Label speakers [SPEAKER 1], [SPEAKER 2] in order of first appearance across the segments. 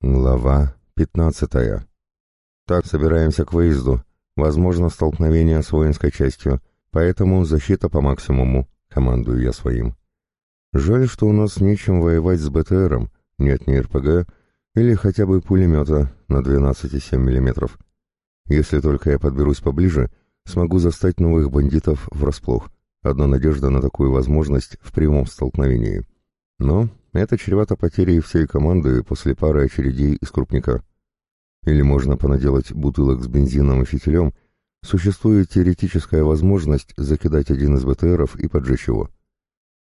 [SPEAKER 1] Глава пятнадцатая. Так, собираемся к выезду. Возможно, столкновение с воинской частью, поэтому защита по максимуму, командую я своим. Жаль, что у нас нечем воевать с БТРом, нет ни РПГ или хотя бы пулемета на 12,7 мм. Если только я подберусь поближе, смогу застать новых бандитов врасплох. Одна надежда на такую возможность в прямом столкновении. Но это чревато потерей всей команды после пары очередей из крупника. Или можно понаделать бутылок с бензином и фитилем, существует теоретическая возможность закидать один из БТРов и поджечь его.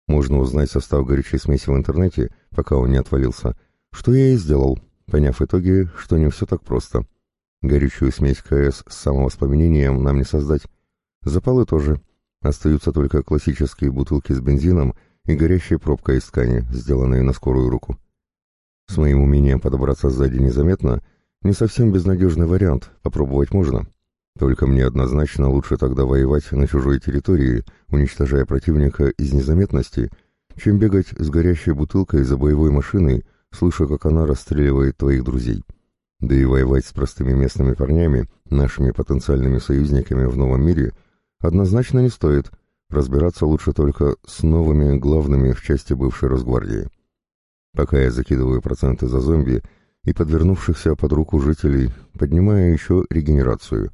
[SPEAKER 1] Можно узнать состав горячей смеси в интернете, пока он не отвалился, что я и сделал, поняв итоги, что не все так просто. Горячую смесь КС с самовоспламенением нам не создать. Запалы тоже. Остаются только классические бутылки с бензином и горящая пробка из ткани, сделанная на скорую руку. С моим умением подобраться сзади незаметно не совсем безнадежный вариант, попробовать можно. Только мне однозначно лучше тогда воевать на чужой территории, уничтожая противника из незаметности, чем бегать с горящей бутылкой за боевой машиной, слыша, как она расстреливает твоих друзей. Да и воевать с простыми местными парнями, нашими потенциальными союзниками в новом мире, однозначно не стоит — Разбираться лучше только с новыми главными в части бывшей Росгвардии. Пока я закидываю проценты за зомби и подвернувшихся под руку жителей, поднимая еще регенерацию.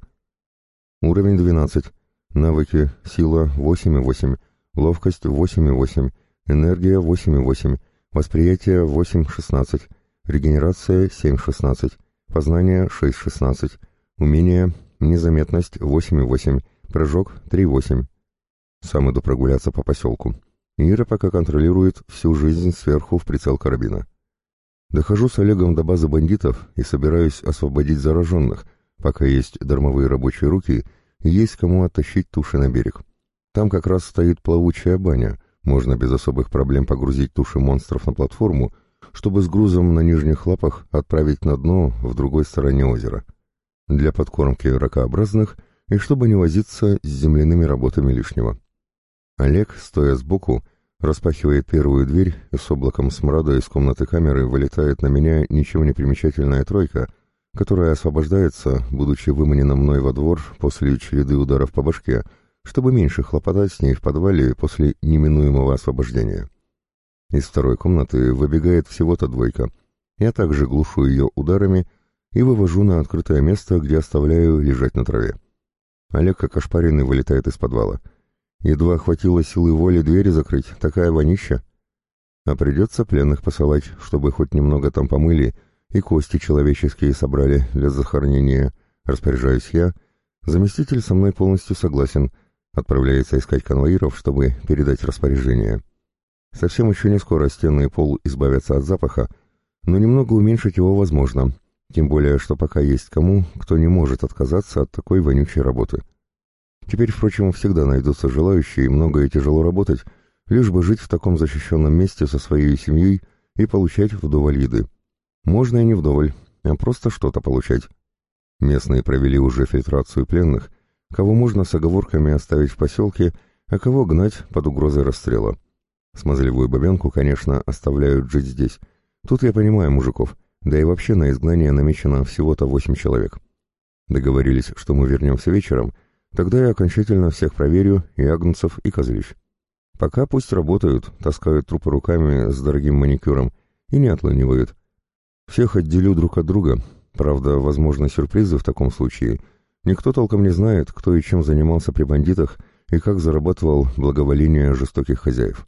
[SPEAKER 1] Уровень 12. Навыки. Сила 8,8. Ловкость 8,8. Энергия 8,8. Восприятие 8,16. Регенерация 7,16. Познание 6,16. Умение. Незаметность 8,8. Прыжок 3,8. Сам иду прогуляться по поселку. Ира пока контролирует всю жизнь сверху в прицел карабина. Дохожу с Олегом до базы бандитов и собираюсь освободить зараженных, пока есть дармовые рабочие руки и есть кому оттащить туши на берег. Там как раз стоит плавучая баня, можно без особых проблем погрузить туши монстров на платформу, чтобы с грузом на нижних лапах отправить на дно в другой стороне озера. Для подкормки ракообразных и чтобы не возиться с земляными работами лишнего. Олег, стоя сбоку, распахивает первую дверь, и с облаком смрада из комнаты камеры вылетает на меня ничего не примечательная тройка, которая освобождается, будучи выманена мной во двор после череды ударов по башке, чтобы меньше хлопотать с ней в подвале после неминуемого освобождения. Из второй комнаты выбегает всего-то двойка. Я также глушу ее ударами и вывожу на открытое место, где оставляю лежать на траве. Олег, как ошпаренный, вылетает из подвала — Едва хватило силы воли двери закрыть, такая вонища. А придется пленных посылать, чтобы хоть немного там помыли и кости человеческие собрали для захоронения. Распоряжаюсь я. Заместитель со мной полностью согласен. Отправляется искать конвоиров, чтобы передать распоряжение. Совсем еще не скоро стены и пол избавятся от запаха, но немного уменьшить его возможно, тем более, что пока есть кому, кто не может отказаться от такой вонючей работы. Теперь, впрочем, всегда найдутся желающие много и тяжело работать, лишь бы жить в таком защищенном месте со своей семьей и получать вдоволь еды. Можно и не вдоволь, а просто что-то получать. Местные провели уже фильтрацию пленных, кого можно с оговорками оставить в поселке, а кого гнать под угрозой расстрела. Смазливую бабенку, конечно, оставляют жить здесь. Тут я понимаю мужиков, да и вообще на изгнание намечено всего-то восемь человек. Договорились, что мы вернемся вечером, Тогда я окончательно всех проверю, и агнцев, и козлищ. Пока пусть работают, таскают трупы руками с дорогим маникюром и не отлынивают. Всех отделю друг от друга, правда, возможны сюрпризы в таком случае. Никто толком не знает, кто и чем занимался при бандитах и как зарабатывал благоволение жестоких хозяев.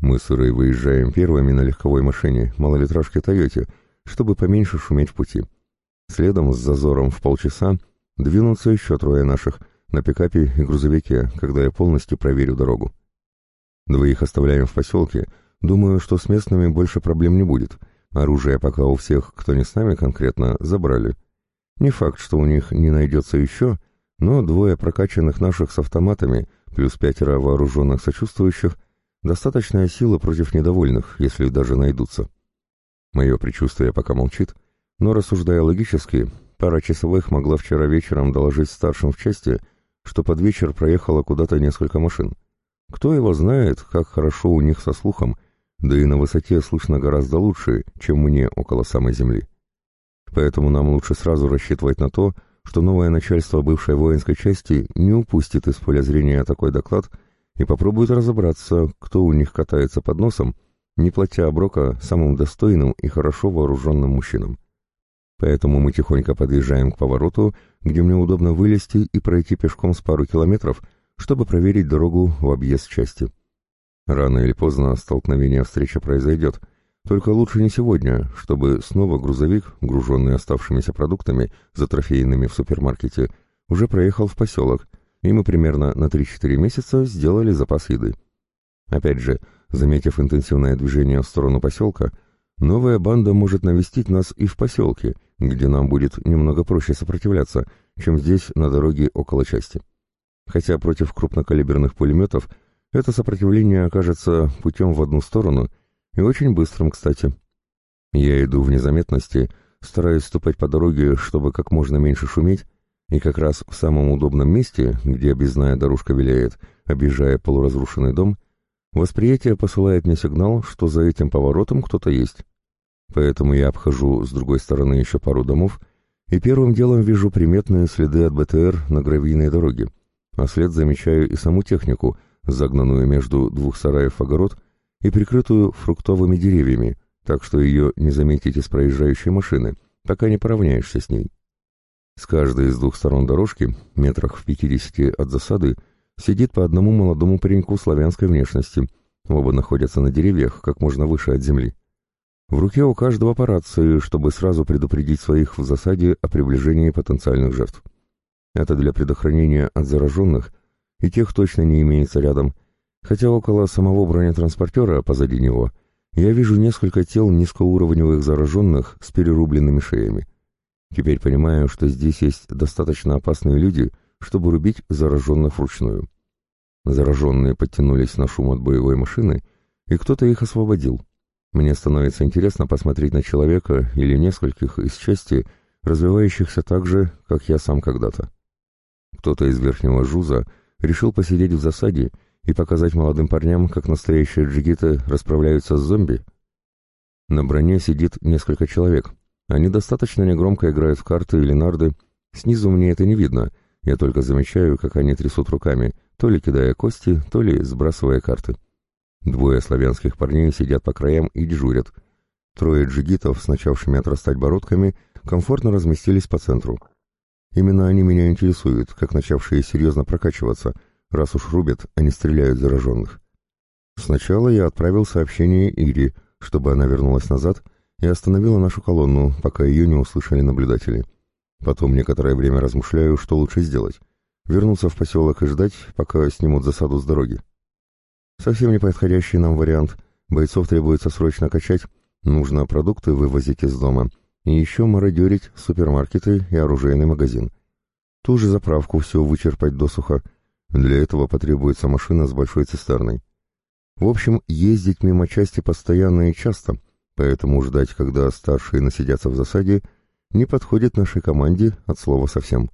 [SPEAKER 1] Мы с Ирой выезжаем первыми на легковой машине, малолитражке «Тойоте», чтобы поменьше шуметь в пути. Следом с зазором в полчаса двинутся еще трое наших, на пикапе и грузовике, когда я полностью проверю дорогу. Двоих оставляем в поселке, думаю, что с местными больше проблем не будет. Оружие пока у всех, кто не с нами конкретно, забрали. Не факт, что у них не найдется еще, но двое прокачанных наших с автоматами, плюс пятеро вооруженных сочувствующих, достаточная сила против недовольных, если даже найдутся. Мое предчувствие пока молчит, но, рассуждая логически, пара часовых могла вчера вечером доложить старшим в части, что под вечер проехало куда-то несколько машин. Кто его знает, как хорошо у них со слухом, да и на высоте слышно гораздо лучше, чем мне около самой земли. Поэтому нам лучше сразу рассчитывать на то, что новое начальство бывшей воинской части не упустит из поля зрения такой доклад и попробует разобраться, кто у них катается под носом, не платя оброка самым достойным и хорошо вооруженным мужчинам. Поэтому мы тихонько подъезжаем к повороту, где мне удобно вылезти и пройти пешком с пару километров, чтобы проверить дорогу в объезд части. Рано или поздно столкновение встреча произойдет, только лучше не сегодня, чтобы снова грузовик, груженный оставшимися продуктами, затрофейными в супермаркете, уже проехал в поселок, и мы примерно на 3-4 месяца сделали запас еды. Опять же, заметив интенсивное движение в сторону поселка, новая банда может навестить нас и в поселке, где нам будет немного проще сопротивляться, чем здесь, на дороге около части. Хотя против крупнокалиберных пулеметов это сопротивление окажется путем в одну сторону и очень быстрым, кстати. Я иду в незаметности, стараюсь ступать по дороге, чтобы как можно меньше шуметь, и как раз в самом удобном месте, где объездная дорожка виляет, объезжая полуразрушенный дом, восприятие посылает мне сигнал, что за этим поворотом кто-то есть. Поэтому я обхожу с другой стороны еще пару домов и первым делом вижу приметные следы от БТР на гравийной дороге, а след замечаю и саму технику, загнанную между двух сараев огород и прикрытую фруктовыми деревьями, так что ее не заметить из проезжающей машины, пока не поравняешься с ней. С каждой из двух сторон дорожки, метрах в пятидесяти от засады, сидит по одному молодому пареньку славянской внешности. Оба находятся на деревьях, как можно выше от земли. В руке у каждого по рации, чтобы сразу предупредить своих в засаде о приближении потенциальных жертв. Это для предохранения от зараженных, и тех точно не имеется рядом, хотя около самого бронетранспортера, позади него, я вижу несколько тел низкоуровневых зараженных с перерубленными шеями. Теперь понимаю, что здесь есть достаточно опасные люди, чтобы рубить зараженных вручную. Зараженные подтянулись на шум от боевой машины, и кто-то их освободил. Мне становится интересно посмотреть на человека или нескольких из части, развивающихся так же, как я сам когда-то. Кто-то из верхнего жуза решил посидеть в засаде и показать молодым парням, как настоящие джигиты расправляются с зомби. На броне сидит несколько человек, они достаточно негромко играют в карты или нарды. Снизу мне это не видно. Я только замечаю, как они трясут руками, то ли кидая кости, то ли сбрасывая карты. Двое славянских парней сидят по краям и дежурят. Трое джигитов с начавшими отрастать бородками комфортно разместились по центру. Именно они меня интересуют, как начавшие серьезно прокачиваться, раз уж рубят, а не стреляют зараженных. Сначала я отправил сообщение Ире, чтобы она вернулась назад — и остановила нашу колонну, пока ее не услышали наблюдатели. Потом некоторое время размышляю, что лучше сделать. Вернуться в поселок и ждать, пока снимут засаду с дороги. Совсем неподходящий нам вариант. Бойцов требуется срочно качать, нужно продукты вывозить из дома и еще мародерить супермаркеты и оружейный магазин. Ту же заправку все вычерпать досуха. Для этого потребуется машина с большой цистерной. В общем, ездить мимо части постоянно и часто — поэтому ждать, когда старшие насидятся в засаде, не подходит нашей команде от слова совсем.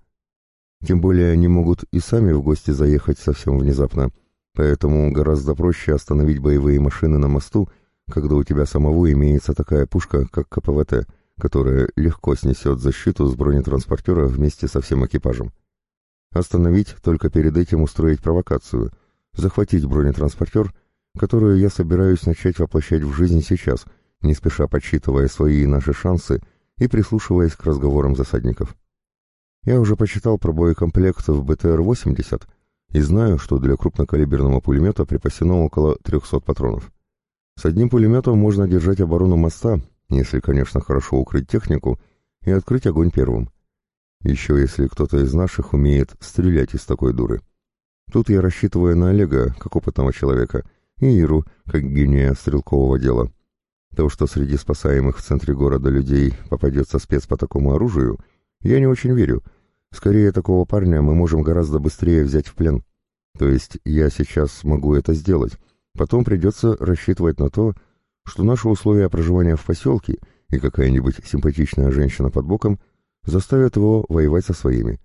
[SPEAKER 1] Тем более они могут и сами в гости заехать совсем внезапно, поэтому гораздо проще остановить боевые машины на мосту, когда у тебя самого имеется такая пушка, как КПВТ, которая легко снесет защиту с бронетранспортера вместе со всем экипажем. Остановить, только перед этим устроить провокацию, захватить бронетранспортер, которую я собираюсь начать воплощать в жизнь сейчас — не спеша подсчитывая свои и наши шансы и прислушиваясь к разговорам засадников. Я уже почитал про боекомплект в БТР-80 и знаю, что для крупнокалиберного пулемета припасено около 300 патронов. С одним пулеметом можно держать оборону моста, если, конечно, хорошо укрыть технику и открыть огонь первым. Еще если кто-то из наших умеет стрелять из такой дуры. Тут я рассчитываю на Олега, как опытного человека, и Иру, как гения стрелкового дела. То, что среди спасаемых в центре города людей попадется спец по такому оружию, я не очень верю. Скорее, такого парня мы можем гораздо быстрее взять в плен. То есть я сейчас могу это сделать. Потом придется рассчитывать на то, что наши условия проживания в поселке и какая-нибудь симпатичная женщина под боком заставят его воевать со своими.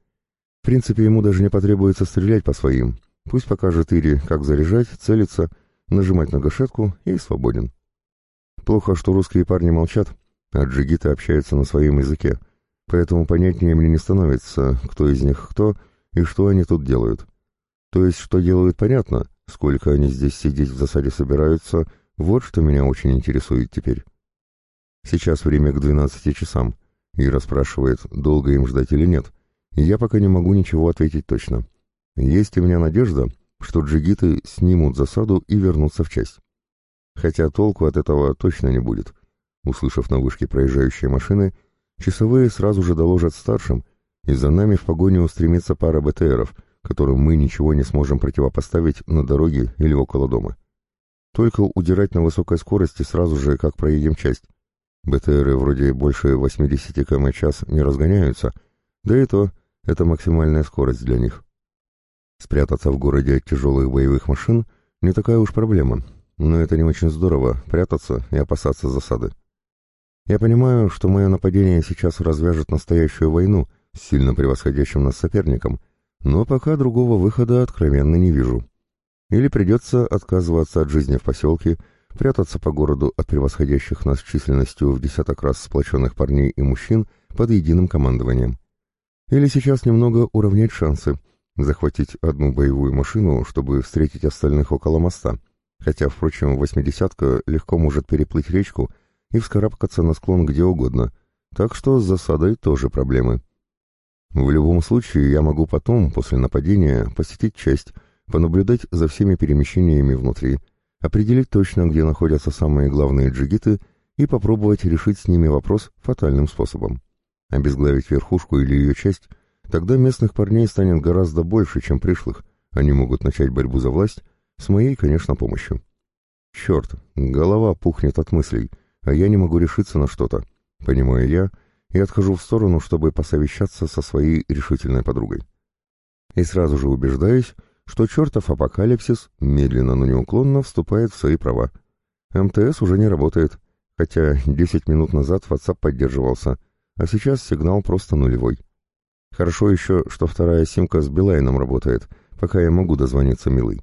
[SPEAKER 1] В принципе, ему даже не потребуется стрелять по своим. Пусть покажет Ире, как заряжать, целиться, нажимать на гашетку и свободен. Плохо, что русские парни молчат, а джигиты общаются на своем языке, поэтому понятнее мне не становится, кто из них кто и что они тут делают. То есть, что делают, понятно, сколько они здесь сидеть в засаде собираются, вот что меня очень интересует теперь. Сейчас время к двенадцати часам. Ира спрашивает, долго им ждать или нет, я пока не могу ничего ответить точно. Есть у меня надежда, что джигиты снимут засаду и вернутся в часть. Хотя толку от этого точно не будет. Услышав на вышке проезжающие машины, часовые сразу же доложат старшим, и за нами в погоню устремится пара БТРов, которым мы ничего не сможем противопоставить на дороге или около дома. Только удирать на высокой скорости сразу же, как проедем часть. БТРы вроде больше 80 км час не разгоняются, да и то это максимальная скорость для них. Спрятаться в городе от тяжелых боевых машин не такая уж проблема, но это не очень здорово — прятаться и опасаться засады. Я понимаю, что мое нападение сейчас развяжет настоящую войну с сильно превосходящим нас соперником, но пока другого выхода откровенно не вижу. Или придется отказываться от жизни в поселке, прятаться по городу от превосходящих нас численностью в десяток раз сплоченных парней и мужчин под единым командованием. Или сейчас немного уравнять шансы, захватить одну боевую машину, чтобы встретить остальных около моста, хотя, впрочем, восьмидесятка легко может переплыть речку и вскарабкаться на склон где угодно, так что с засадой тоже проблемы. В любом случае, я могу потом, после нападения, посетить часть, понаблюдать за всеми перемещениями внутри, определить точно, где находятся самые главные джигиты и попробовать решить с ними вопрос фатальным способом. Обезглавить верхушку или ее часть, тогда местных парней станет гораздо больше, чем пришлых, они могут начать борьбу за власть, с моей, конечно, помощью. Черт, голова пухнет от мыслей, а я не могу решиться на что-то, понимаю я, и отхожу в сторону, чтобы посовещаться со своей решительной подругой. И сразу же убеждаюсь, что чертов апокалипсис медленно, но неуклонно вступает в свои права. МТС уже не работает, хотя 10 минут назад WhatsApp поддерживался, а сейчас сигнал просто нулевой. Хорошо еще, что вторая симка с Билайном работает, пока я могу дозвониться милый.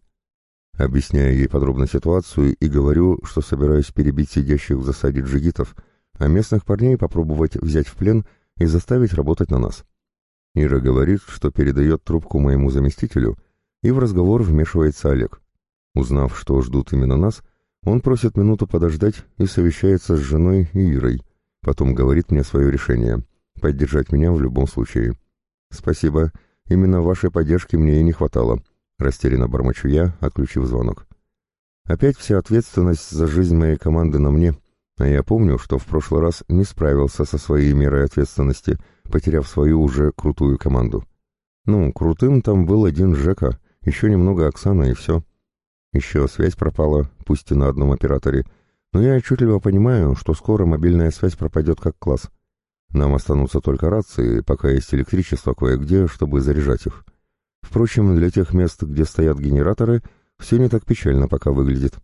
[SPEAKER 1] Объясняю ей подробно ситуацию и говорю, что собираюсь перебить сидящих в засаде джигитов, а местных парней попробовать взять в плен и заставить работать на нас. Ира говорит, что передает трубку моему заместителю, и в разговор вмешивается Олег. Узнав, что ждут именно нас, он просит минуту подождать и совещается с женой и Ирой. Потом говорит мне свое решение — поддержать меня в любом случае. «Спасибо. Именно вашей поддержки мне и не хватало», — растерянно бормочу я, отключив звонок. Опять вся ответственность за жизнь моей команды на мне, а я помню, что в прошлый раз не справился со своей мерой ответственности, потеряв свою уже крутую команду. Ну, крутым там был один Жека, еще немного Оксана и все. Еще связь пропала, пусть и на одном операторе, но я отчетливо понимаю, что скоро мобильная связь пропадет как класс. Нам останутся только рации, пока есть электричество кое-где, чтобы заряжать их. Впрочем, для тех мест, где стоят генераторы, все не так печально пока выглядит.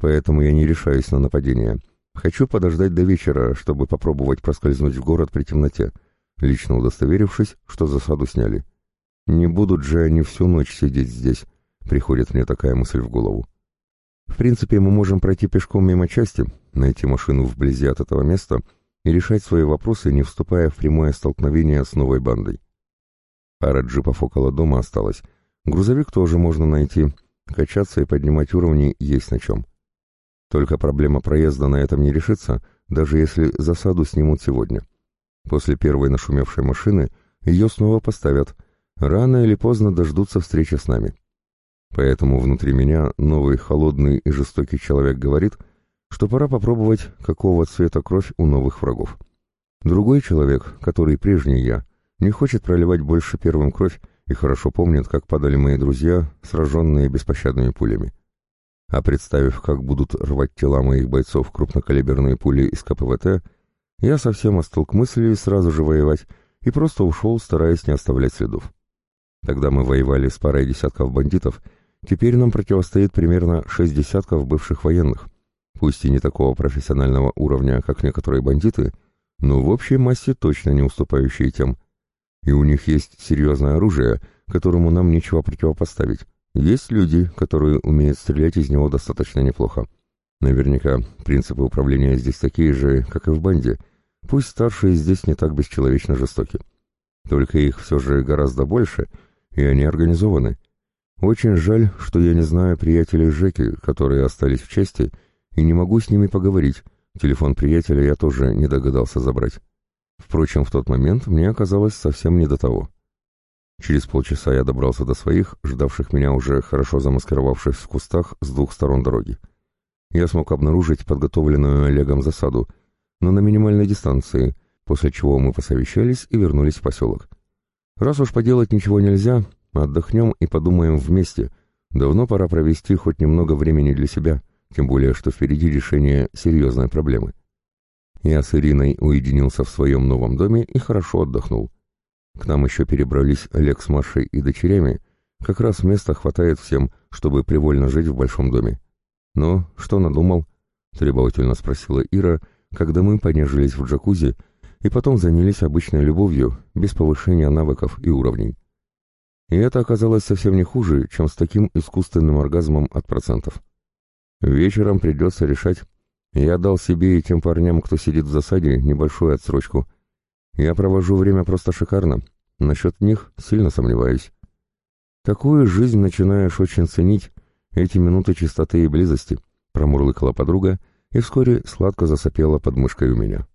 [SPEAKER 1] Поэтому я не решаюсь на нападение. Хочу подождать до вечера, чтобы попробовать проскользнуть в город при темноте, лично удостоверившись, что засаду сняли. Не будут же они всю ночь сидеть здесь, приходит мне такая мысль в голову. В принципе, мы можем пройти пешком мимо части, найти машину вблизи от этого места и решать свои вопросы, не вступая в прямое столкновение с новой бандой. Пара джипов около дома осталась. Грузовик тоже можно найти. Качаться и поднимать уровни есть на чем. Только проблема проезда на этом не решится, даже если засаду снимут сегодня. После первой нашумевшей машины ее снова поставят — рано или поздно дождутся встречи с нами. Поэтому внутри меня новый холодный и жестокий человек говорит, что пора попробовать, какого цвета кровь у новых врагов. Другой человек, который прежний я, не хочет проливать больше первым кровь и хорошо помнит, как падали мои друзья, сраженные беспощадными пулями. А представив, как будут рвать тела моих бойцов крупнокалиберные пули из КПВТ, я совсем остыл к мысли сразу же воевать и просто ушел, стараясь не оставлять следов. Тогда мы воевали с парой десятков бандитов, теперь нам противостоит примерно шесть десятков бывших военных, пусть и не такого профессионального уровня, как некоторые бандиты, но в общей массе точно не уступающие тем. И у них есть серьезное оружие, которому нам нечего противопоставить. Есть люди, которые умеют стрелять из него достаточно неплохо. Наверняка принципы управления здесь такие же, как и в банде, пусть старшие здесь не так бесчеловечно жестоки. Только их все же гораздо больше, и они организованы. Очень жаль, что я не знаю приятелей Жеки, которые остались в части, и не могу с ними поговорить. Телефон приятеля я тоже не догадался забрать. Впрочем, в тот момент мне оказалось совсем не до того. Через полчаса я добрался до своих, ждавших меня уже хорошо замаскировавшись в кустах с двух сторон дороги. Я смог обнаружить подготовленную Олегом засаду, но на минимальной дистанции, после чего мы посовещались и вернулись в поселок. Раз уж поделать ничего нельзя, отдохнем и подумаем вместе. Давно пора провести хоть немного времени для себя, тем более, что впереди решение серьезной проблемы. Я с Ириной уединился в своем новом доме и хорошо отдохнул. К нам еще перебрались Олег с Машей и дочерями. Как раз места хватает всем, чтобы привольно жить в большом доме. «Ну, что надумал?» — требовательно спросила Ира, когда мы понежились в джакузи и потом занялись обычной любовью, без повышения навыков и уровней. И это оказалось совсем не хуже, чем с таким искусственным оргазмом от процентов. Вечером придется решать. Я дал себе и тем парням, кто сидит в засаде, небольшую отсрочку — я провожу время просто шикарно. Насчет них сильно сомневаюсь. Такую жизнь начинаешь очень ценить, эти минуты чистоты и близости, промурлыкала подруга и вскоре сладко засопела под мышкой у меня.